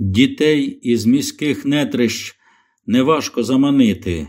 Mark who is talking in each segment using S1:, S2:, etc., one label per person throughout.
S1: Дітей із міських нетрищ неважко заманити,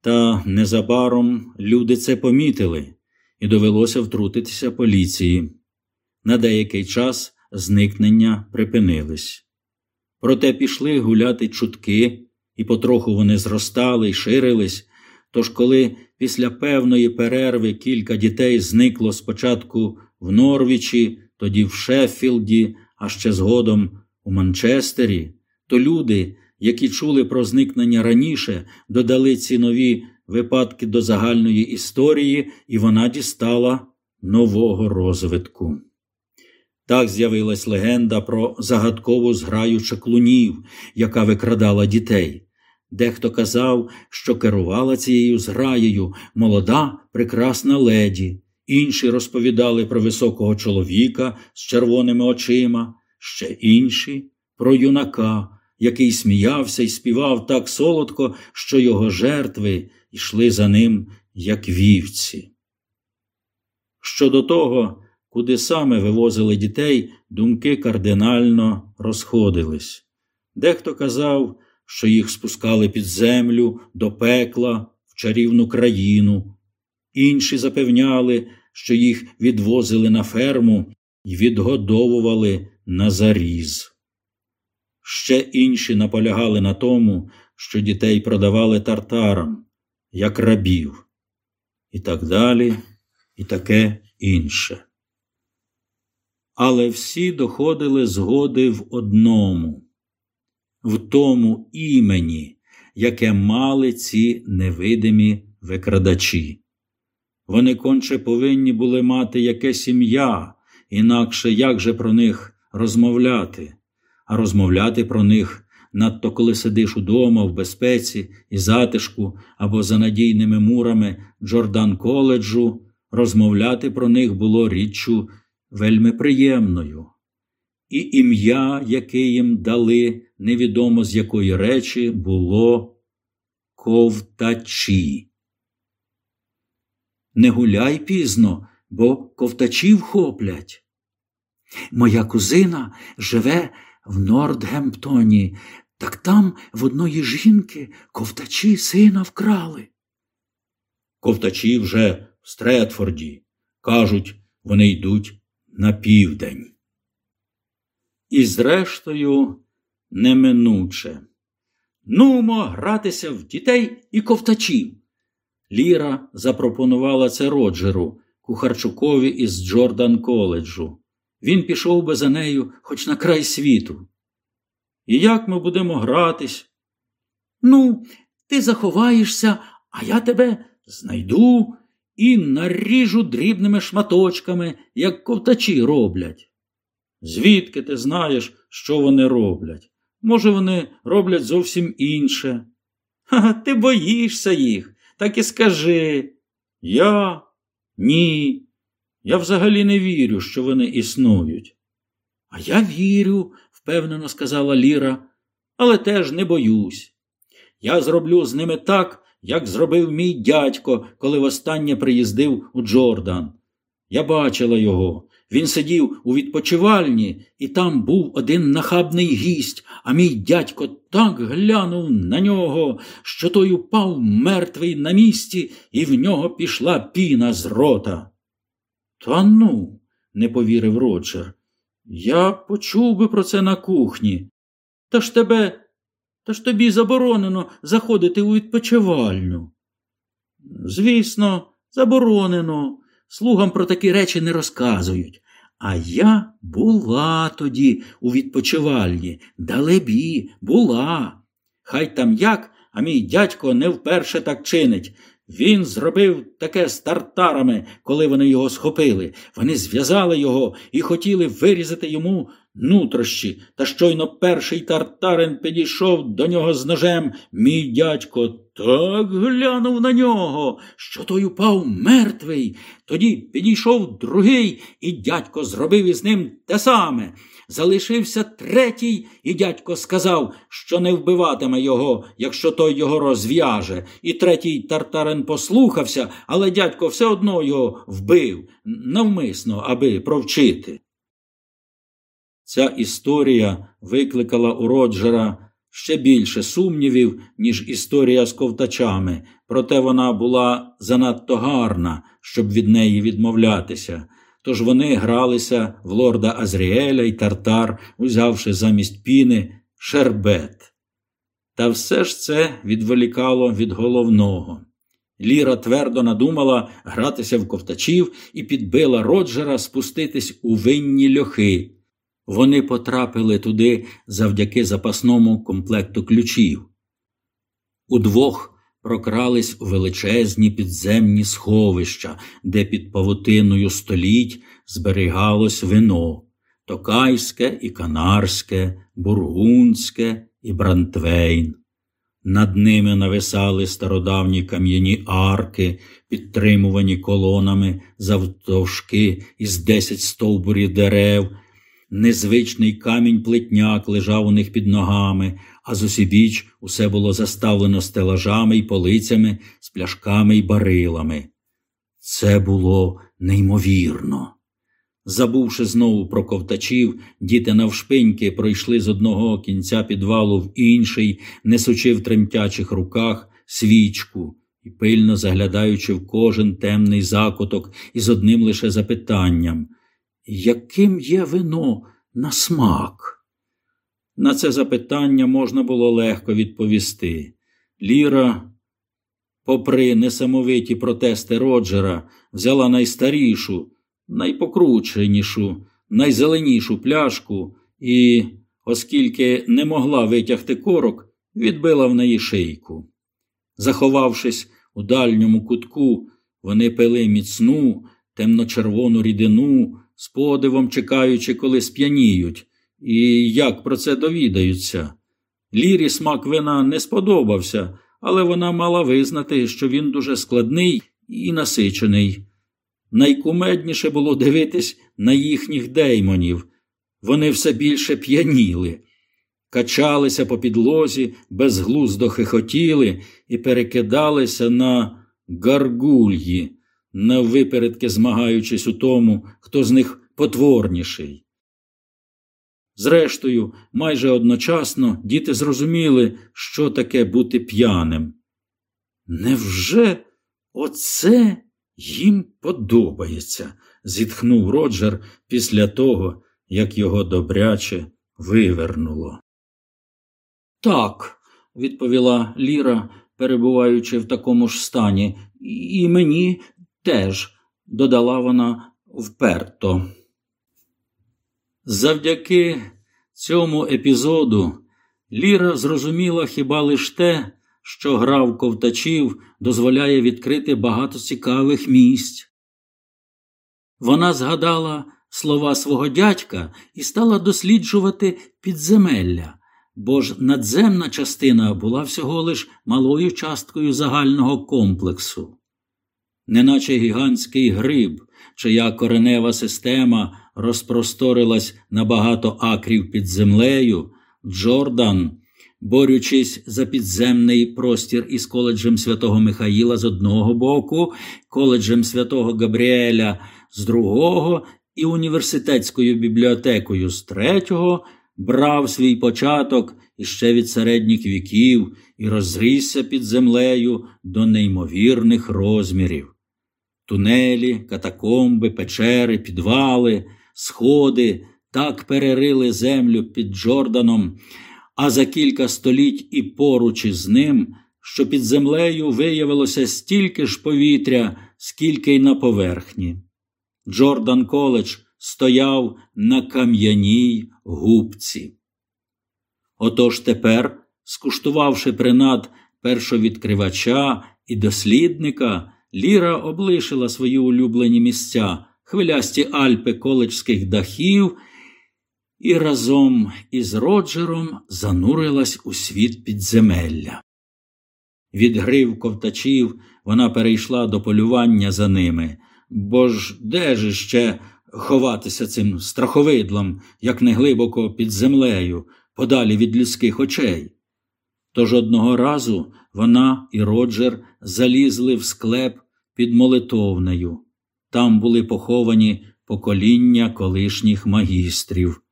S1: та незабаром люди це помітили, і довелося втрутитися поліції. На деякий час зникнення припинились. Проте пішли гуляти чутки, і потроху вони зростали й ширились. Тож, коли після певної перерви кілька дітей зникло спочатку в Норвічі, тоді в Шеффілді, а ще згодом у Манчестері, то люди, які чули про зникнення раніше, додали ці нові випадки до загальної історії, і вона дістала нового розвитку. Так з'явилась легенда про загадкову зграю чаклунів, яка викрадала дітей. Дехто казав, що керувала цією зграєю молода, прекрасна леді, інші розповідали про високого чоловіка з червоними очима, ще інші про юнака, який сміявся і співав так солодко, що його жертви йшли за ним, як вівці. Щодо того, куди саме вивозили дітей, думки кардинально розходились. Дехто казав, що їх спускали під землю до пекла в чарівну країну, інші запевняли, що їх відвозили на ферму і відгодовували на заріз. Ще інші наполягали на тому, що дітей продавали тартарам, як рабів, і так далі, і таке інше. Але всі доходили згоди в одному, в тому імені, яке мали ці невидимі викрадачі. Вони конче повинні були мати якесь ім'я, інакше як же про них розмовляти, а розмовляти про них. Надто коли сидиш удома в безпеці і затишку або за надійними мурами Джордан коледжу, розмовляти про них було річчю вельми приємною, і ім'я, яке їм дали, невідомо з якої речі, було ковтачі. Не гуляй пізно, бо ковтачів хоплять. Моя кузина живе в Нордгемптоні, так там в одної жінки ковтачі сина вкрали. Ковтачі вже в Стретфорді. Кажуть, вони йдуть на південь. І, зрештою, неминуче. Нумо гратися в дітей і ковтачів. Ліра запропонувала це Роджеру, Кухарчукові із Джордан коледжу. Він пішов би за нею хоч на край світу. І як ми будемо гратись? Ну, ти заховаєшся, а я тебе знайду і наріжу дрібними шматочками, як ковтачі роблять. Звідки ти знаєш, що вони роблять? Може, вони роблять зовсім інше. Ха, ти боїшся їх, так і скажи. Я ні. Я взагалі не вірю, що вони існують. А я вірю, впевнено сказала Ліра, але теж не боюсь. Я зроблю з ними так, як зробив мій дядько, коли востаннє приїздив у Джордан. Я бачила його. Він сидів у відпочивальні, і там був один нахабний гість, а мій дядько так глянув на нього, що той упав мертвий на місці, і в нього пішла піна з рота. Та ну, не повірив Роджер. Я почув би про це на кухні. Та ж тебе, та ж тобі заборонено заходити у відпочивальню. Звісно, заборонено. Слугам про такі речі не розказують. А я була тоді у відпочивальні, далебі, була. Хай там як, а мій дядько не вперше так чинить. Він зробив таке з тартарами, коли вони його схопили. Вони зв'язали його і хотіли вирізати йому нутрощі. Та щойно перший тартарин підійшов до нього з ножем. Мій дядько так глянув на нього, що той упав мертвий. Тоді підійшов другий, і дядько зробив із ним те саме. Залишився третій, і дядько сказав, що не вбиватиме його, якщо той його розв'яже. І третій тартарин послухався, але дядько все одно його вбив, навмисно, аби провчити. Ця історія викликала у Роджера ще більше сумнівів, ніж історія з ковтачами, проте вона була занадто гарна, щоб від неї відмовлятися. Тож вони гралися в лорда Азріеля і Тартар, узявши замість піни шербет. Та все ж це відволікало від головного. Ліра твердо надумала гратися в ковтачів і підбила Роджера спуститись у винні льохи. Вони потрапили туди завдяки запасному комплекту ключів. Удвох прокрались у величезні підземні сховища, де під павутиною століть зберігалось вино токайське і канарське, бургундське і брантвейн. Над ними нависали стародавні кам'яні арки, підтримувані колонами завтовшки із десять стовбурів дерев. Незвичний камінь плетняк лежав у них під ногами, а з усібіч усе було заставлено стелажами й полицями, з пляшками й барилами. Це було неймовірно. Забувши знову про ковтачів, діти навшпиньки пройшли з одного кінця підвалу в інший, несучи в тремтячих руках свічку і пильно заглядаючи в кожен темний закуток із одним лише запитанням яким є вино на смак? На це запитання можна було легко відповісти. Ліра, попри несамовиті протести Роджера, взяла найстарішу, найпокрученішу, найзеленішу пляшку і, оскільки не могла витягти корок, відбила в неї шийку. Заховавшись у дальньому кутку, вони пили міцну, темно-червону рідину, з подивом чекаючи, коли сп'яніють, і як про це довідаються. Лірі смак вина не сподобався, але вона мала визнати, що він дуже складний і насичений. Найкумедніше було дивитись на їхніх деймонів. Вони все більше п'яніли, качалися по підлозі, безглуздо хихотіли і перекидалися на гаргульї, наввипередки змагаючись у тому, хто з них потворніший. Зрештою, майже одночасно діти зрозуміли, що таке бути п'яним. Невже оце їм подобається? зітхнув Роджер після того, як його добряче вивернуло. Так, відповіла Ліра, перебуваючи в такому ж стані, і мені теж, додала вона вперто. Завдяки цьому епізоду Ліра зрозуміла хіба лиш те, що гра в ковтачів дозволяє відкрити багато цікавих місць. Вона згадала слова свого дядька і стала досліджувати підземелля, бо ж надземна частина була всього лиш малою часткою загального комплексу неначе гігантський гриб, чия коренева система розпросторилась на багато акрів під землею, Джордан, борючись за підземний простір із коледжем святого Михаїла з одного боку, коледжем святого Габріеля з другого і університетською бібліотекою з третього, брав свій початок іще від середніх віків і розрісся під землею до неймовірних розмірів. Тунелі, катакомби, печери, підвали, сходи так перерили землю під Джорданом, а за кілька століть і поруч із ним, що під землею виявилося стільки ж повітря, скільки й на поверхні. Джордан Коледж стояв на кам'яній губці. Отож тепер, скуштувавши принад першовідкривача і дослідника, Ліра облишила свої улюблені місця, хвилясті Альпи коледжських дахів, і разом із Роджером занурилась у світ підземелля. Від грив ковтачів вона перейшла до полювання за ними, бо ж де ж ще ховатися цим страховидлом, як не глибоко під землею, подалі від людських очей. Тож одного разу вона і Роджер залізли в склеп під молитовнею. Там були поховані покоління колишніх магістрів.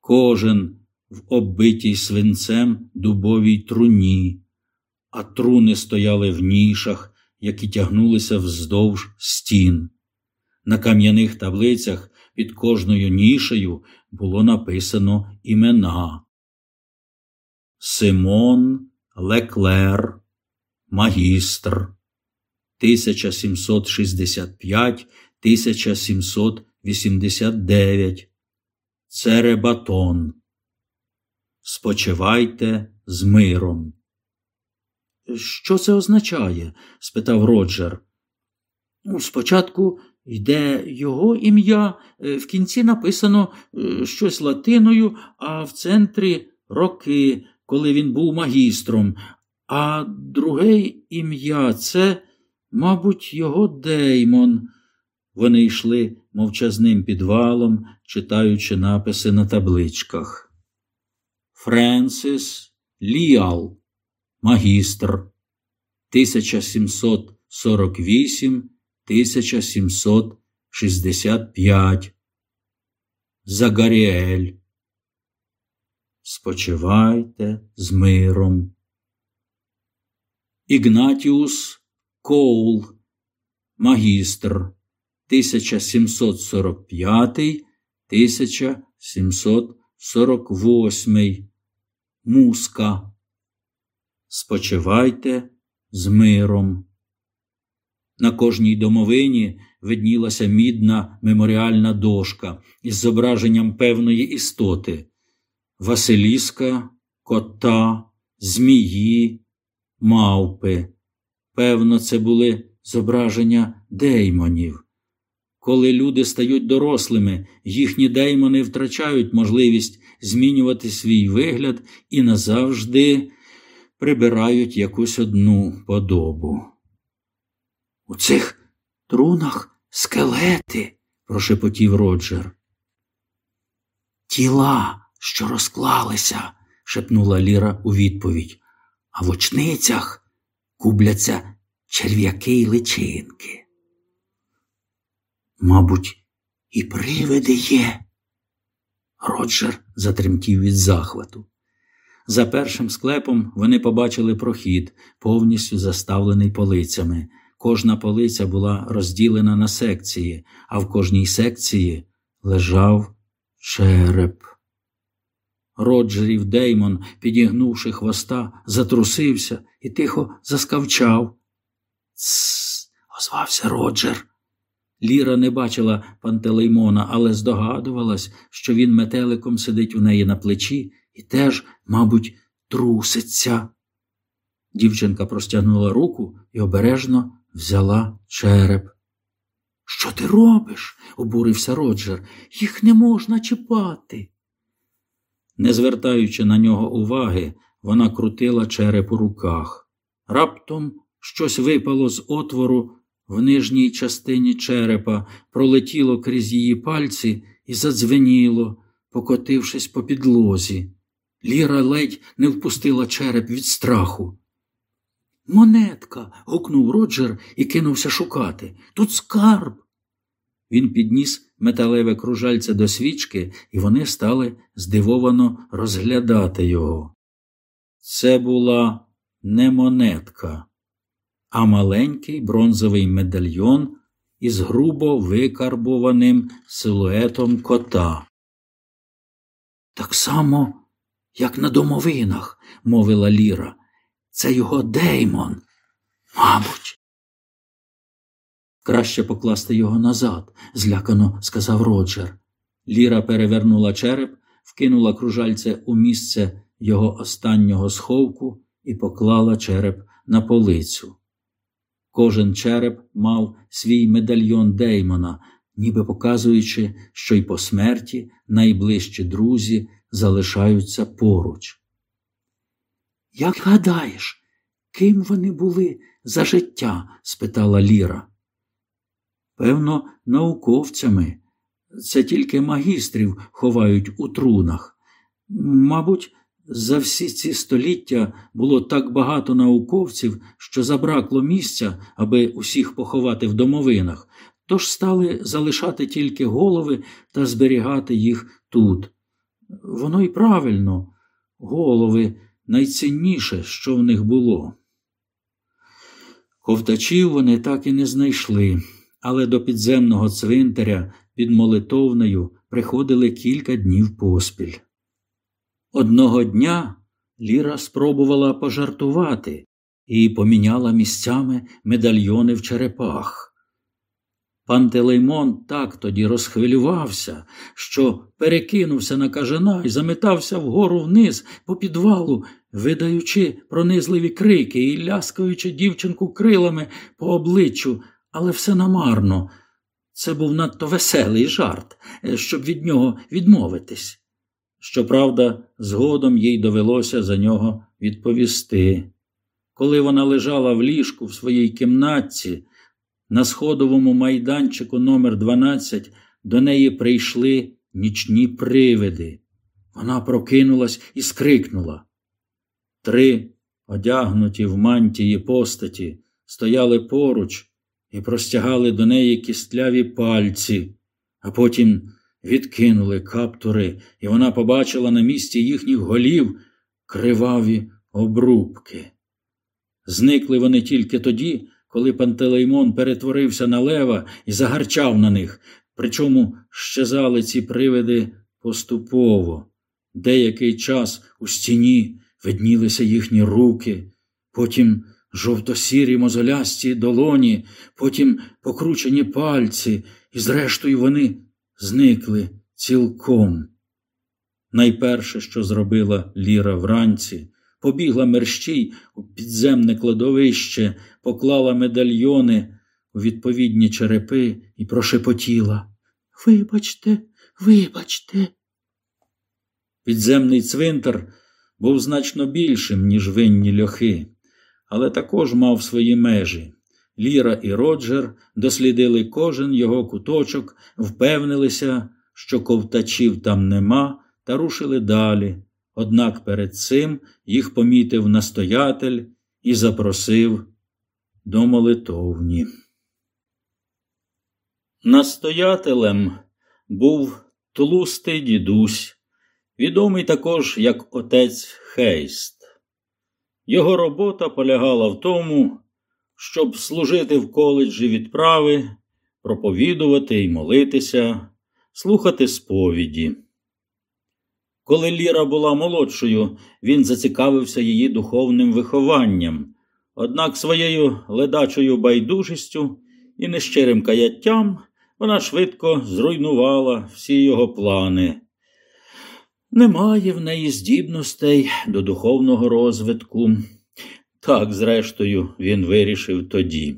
S1: кожен в оббитій свинцем дубовій труні, а труни стояли в нішах, які тягнулися вздовж стін. На кам'яних таблицях під кожною нішею було написано імена Симон Леклер, магістр 1765 1789. Церебатон. Спочивайте з миром. Що це означає? спитав Роджер. «Ну, спочатку йде його ім'я, е, в кінці написано е, щось латиною, а в центрі роки, коли він був магістром, а друге ім'я це, мабуть, його Деймон. Вони йшли мовчазним підвалом, читаючи написи на табличках. Френсис Ліал, магістр 1748 1765. Загаріель. Спочивайте з миром. Ігнатіус Коул, магістр 1745 1748. Муска. Спочивайте з миром. На кожній домовині виднілася мідна меморіальна дошка із зображенням певної істоти Василіска, кота, змії, мавпи. Певно, це були зображення деймонів. Коли люди стають дорослими, їхні деймони втрачають можливість змінювати свій вигляд і назавжди прибирають якусь одну подобу. У цих трунах скелети, прошепотів Роджер. Тіла, що розклалися, шепнула Ліра у відповідь, а в очницях кубляться черв'яки й личинки. Мабуть, і привиди є. Роджер затремтів від захвату. За першим склепом вони побачили прохід, повністю заставлений полицями. Кожна полиця була розділена на секції, а в кожній секції лежав череп. Роджерів Деймон, підігнувши хвоста, затрусився і тихо заскавчав. Тсс, озвався Роджер. Ліра не бачила пантелеймона, але здогадувалась, що він метеликом сидить у неї на плечі і теж, мабуть, труситься. Дівчинка простягнула руку і обережно взяла череп. Що ти робиш? обурився Роджер. Їх не можна чіпати. Не звертаючи на нього уваги, вона крутила череп у руках. Раптом щось випало з отвору в нижній частині черепа, пролетіло крізь її пальці і задзвеніло, покотившись по підлозі. Ліра ледь не впустила череп від страху. Монетка. гукнув Роджер і кинувся шукати. Тут скарб. Він підніс металеве кружальце до свічки, і вони стали здивовано розглядати його. Це була не монетка, а маленький бронзовий медальйон із грубо викарбованим силуетом кота. Так само, як на домовинах, мовила Ліра. Це його Деймон, мабуть. Краще покласти його назад, злякано сказав Роджер. Ліра перевернула череп, вкинула кружальце у місце його останнього сховку і поклала череп на полицю. Кожен череп мав свій медальйон Деймона, ніби показуючи, що й по смерті найближчі друзі залишаються поруч. Як гадаєш, ким вони були за життя? спитала Ліра. Певно, науковцями. Це тільки магістрів ховають у трунах. Мабуть, за всі ці століття було так багато науковців, що забракло місця, аби усіх поховати в домовинах, тож стали залишати тільки голови та зберігати їх тут. Воно й правильно, голови найцінніше, що в них було. Ковтачів вони так і не знайшли, але до підземного цвинтаря під молитовнею приходили кілька днів поспіль. Одного дня Ліра спробувала пожартувати і поміняла місцями медальйони в черепах. Пантелеймон так тоді розхвилювався, що перекинувся на кажана і заметався вгору вниз по підвалу, видаючи пронизливі крики і ляскаючи дівчинку крилами по обличчю, але все намарно. Це був надто веселий жарт, щоб від нього відмовитись. Щоправда, згодом їй довелося за нього відповісти. Коли вона лежала в ліжку в своїй кімнатці, на сходовому майданчику номер 12 до неї прийшли нічні привиди. Вона прокинулась і скрикнула. Три, одягнуті в мантії постаті, стояли поруч і простягали до неї кістляві пальці, а потім відкинули каптури, і вона побачила на місці їхніх голів криваві обрубки. Зникли вони тільки тоді, коли Пантелеймон перетворився на лева і загарчав на них, причому щезали ці привиди поступово. Деякий час у стіні виднілися їхні руки, потім жовто-сірі мозолясті долоні, потім покручені пальці, і, зрештою, вони зникли цілком. Найперше, що зробила Ліра вранці, побігла мерщій у підземне кладовище, поклала медальйони у відповідні черепи і прошепотіла Вибачте, вибачте. Підземний цвинтар був значно більшим, ніж винні льохи, але також мав свої межі. Ліра і Роджер дослідили кожен його куточок, впевнилися, що ковтачів там нема, та рушили далі. Однак перед цим їх помітив настоятель і запросив до молитовні. Настоятелем був тлустий дідусь, відомий також як отець Хейст. Його робота полягала в тому, щоб служити в коледжі відправи, проповідувати і молитися, слухати сповіді. Коли Ліра була молодшою, він зацікавився її духовним вихованням, однак своєю ледачою байдужістю і нещирим каяттям вона швидко зруйнувала всі його плани. Немає в неї здібностей до духовного розвитку. Так, зрештою, він вирішив тоді.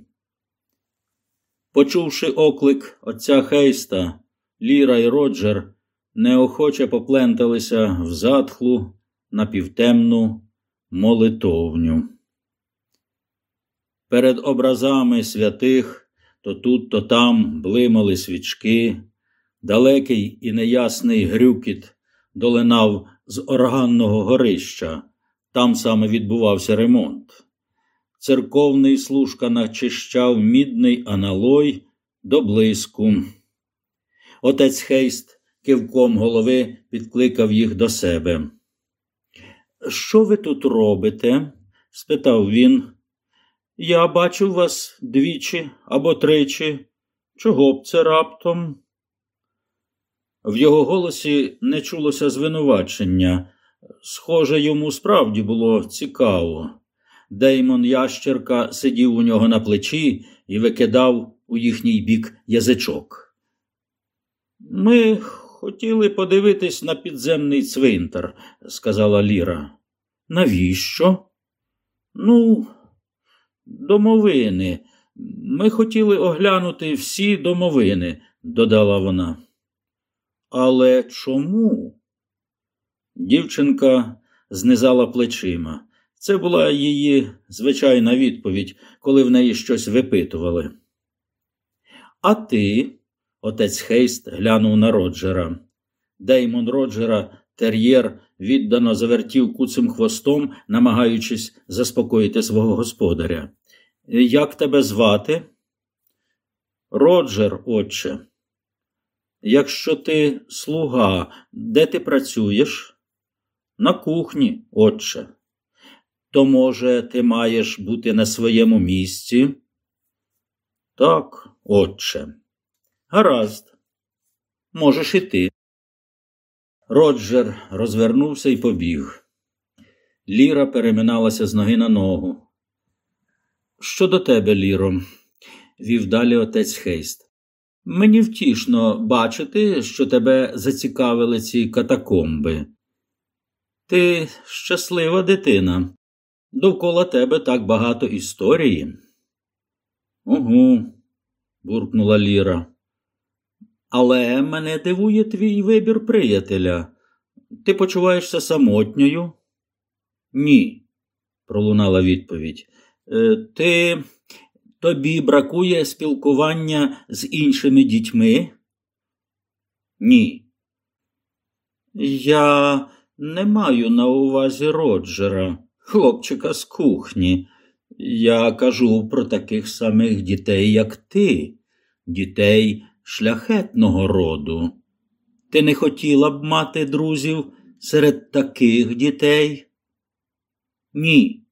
S1: Почувши оклик отця Хейста, Ліра і Роджер неохоче попленталися в затхлу напівтемну молитовню. Перед образами святих то тут, то там блимали свічки, далекий і неясний грюкіт долинав з органного горища, там саме відбувався ремонт. Церковний служка начищав мідний аналой до блиску. Отець Хейст кивком голови підкликав їх до себе. Що ви тут робите? спитав він. Я бачив вас двічі або тричі. Чого б це раптом? В його голосі не чулося звинувачення. Схоже, йому справді було цікаво. Деймон ящерка сидів у нього на плечі і викидав у їхній бік язичок. Ми хотіли подивитись на підземний цвинтар, сказала Ліра. Навіщо? Ну, домовини. Ми хотіли оглянути всі домовини, додала вона. Але чому? Дівчинка знизала плечима. Це була її звичайна відповідь, коли в неї щось випитували. А ти, отець Хейст, глянув на Роджера. Деймон Роджера, тер'єр, віддано завертів куцим хвостом, намагаючись заспокоїти свого господаря. Як тебе звати? Роджер, отче. Якщо ти слуга, де ти працюєш? На кухні, отче. То, може, ти маєш бути на своєму місці? Так, отче. Гаразд, можеш іти. Роджер розвернувся і побіг. Ліра переминалася з ноги на ногу. Що до тебе, Ліро? вів далі отець Хейст. Мені втішно бачити, що тебе зацікавили ці катакомби. Ти щаслива дитина. Довкола тебе так багато історії. Угу, буркнула Ліра. Але мене дивує твій вибір приятеля. Ти почуваєшся самотньою? Ні, пролунала відповідь. «Е, ти тобі бракує спілкування з іншими дітьми? Ні. Я не маю на увазі Роджера, хлопчика з кухні. Я кажу про таких самих дітей, як ти, дітей шляхетного роду. Ти не хотіла б мати друзів серед таких дітей? Ні.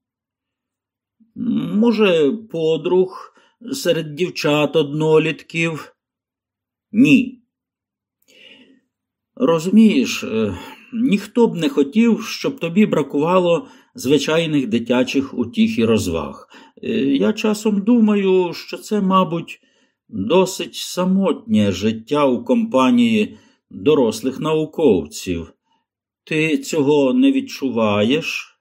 S1: Може, подруг серед дівчат однолітків? Ні. Розумієш, е, ніхто б не хотів, щоб тобі бракувало звичайних дитячих утіх і розваг. Е, я часом думаю, що це, мабуть, досить самотнє життя у компанії дорослих науковців. Ти цього не відчуваєш?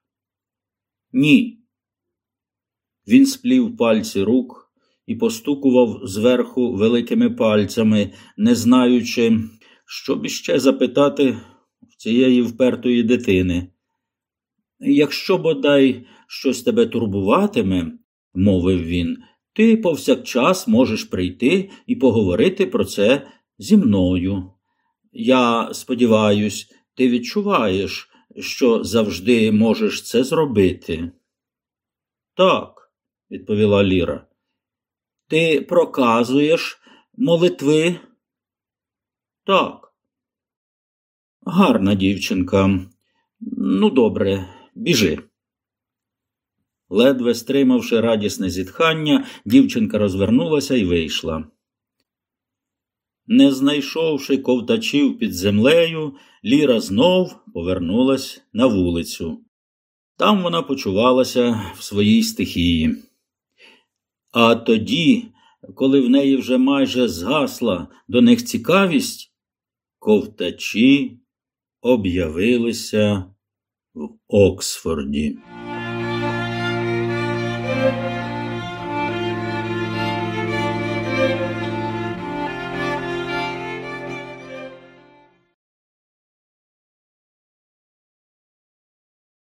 S1: Ні. Він сплів пальці рук і постукував зверху великими пальцями, не знаючи, що б іще запитати в цієї впертої дитини. Якщо бодай щось тебе турбуватиме, мовив він, ти повсякчас можеш прийти і поговорити про це зі мною. Я сподіваюсь, ти відчуваєш, що завжди можеш це зробити. Так, відповіла Ліра. Ти проказуєш молитви? Так. Гарна дівчинка. Ну, добре, біжи. Ледве стримавши радісне зітхання, дівчинка розвернулася і вийшла. Не знайшовши ковтачів під землею, Ліра знов повернулась на вулицю. Там вона почувалася в своїй стихії. А тоді, коли в неї вже майже згасла до них цікавість, ковтачі об'явилися в Оксфорді.